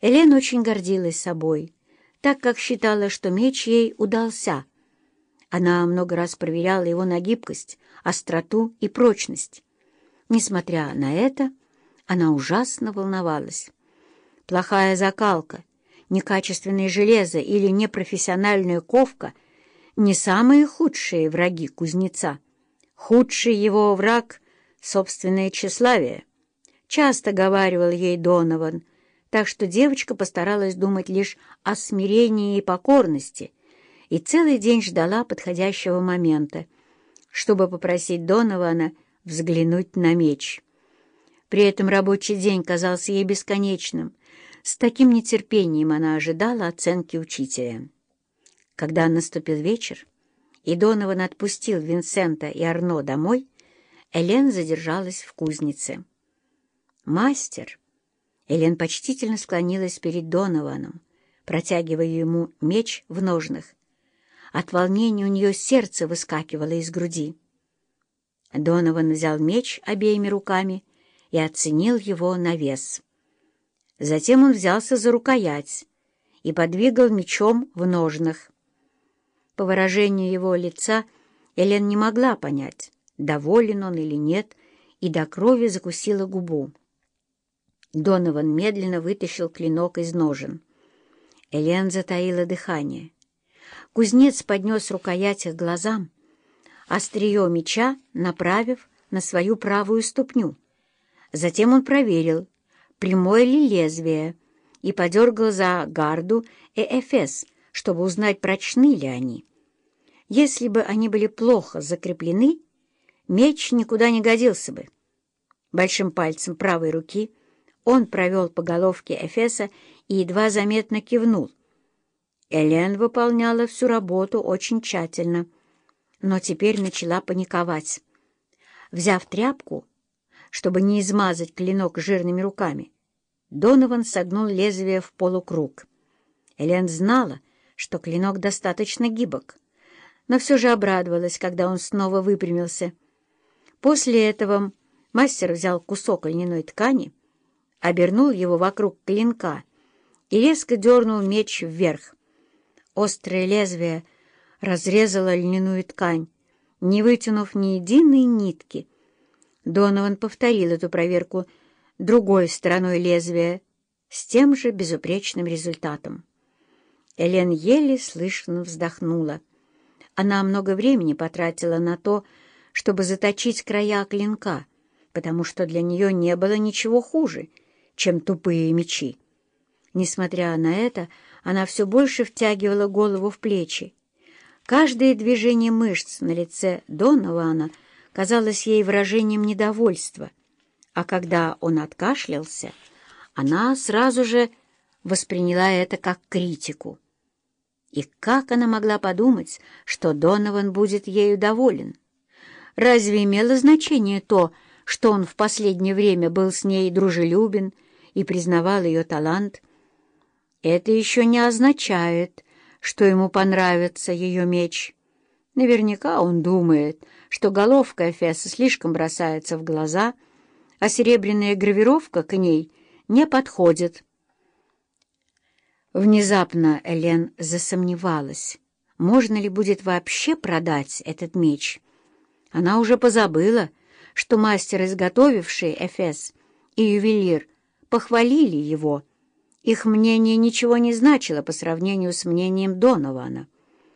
Элен очень гордилась собой, так как считала, что меч ей удался. Она много раз проверяла его на гибкость, остроту и прочность. Несмотря на это, она ужасно волновалась. Плохая закалка, некачественное железо или непрофессиональная ковка — не самые худшие враги кузнеца. Худший его враг — собственное тщеславие. Часто говаривал ей Донован, так что девочка постаралась думать лишь о смирении и покорности и целый день ждала подходящего момента, чтобы попросить Донована взглянуть на меч. При этом рабочий день казался ей бесконечным. С таким нетерпением она ожидала оценки учителя. Когда наступил вечер, и Донован отпустил Винсента и Арно домой, Элен задержалась в кузнице. «Мастер!» Элен почтительно склонилась перед Донованом, протягивая ему меч в ножнах. От волнения у нее сердце выскакивало из груди. Донован взял меч обеими руками и оценил его на вес. Затем он взялся за рукоять и подвигал мечом в ножнах. По выражению его лица Элен не могла понять, доволен он или нет, и до крови закусила губу. Донован медленно вытащил клинок из ножен. Элен затаила дыхание. Кузнец поднес рукоять к глазам, острие меча направив на свою правую ступню. Затем он проверил, прямое ли лезвие, и подергал за гарду и эфес, чтобы узнать, прочны ли они. Если бы они были плохо закреплены, меч никуда не годился бы. Большим пальцем правой руки он провел по головке Эфеса и едва заметно кивнул. Элен выполняла всю работу очень тщательно, но теперь начала паниковать. Взяв тряпку, чтобы не измазать клинок жирными руками, Донован согнул лезвие в полукруг. Элен знала, что клинок достаточно гибок, но все же обрадовалась, когда он снова выпрямился. После этого мастер взял кусок льняной ткани, обернул его вокруг клинка и резко дернул меч вверх. Острое лезвие разрезало льняную ткань, не вытянув ни единой нитки. Донован повторил эту проверку другой стороной лезвия с тем же безупречным результатом. Элен еле слышно вздохнула. Она много времени потратила на то, чтобы заточить края клинка, потому что для нее не было ничего хуже — чем тупые мечи. Несмотря на это, она все больше втягивала голову в плечи. Каждое движение мышц на лице Донована казалось ей выражением недовольства, а когда он откашлялся, она сразу же восприняла это как критику. И как она могла подумать, что Донован будет ею доволен? Разве имело значение то, что он в последнее время был с ней дружелюбен и признавал ее талант, это еще не означает, что ему понравится ее меч. Наверняка он думает, что головка Эфеса слишком бросается в глаза, а серебряная гравировка к ней не подходит. Внезапно Элен засомневалась, можно ли будет вообще продать этот меч. Она уже позабыла, что мастер, изготовивший Эфес, и ювелир похвалили его. Их мнение ничего не значило по сравнению с мнением Донована.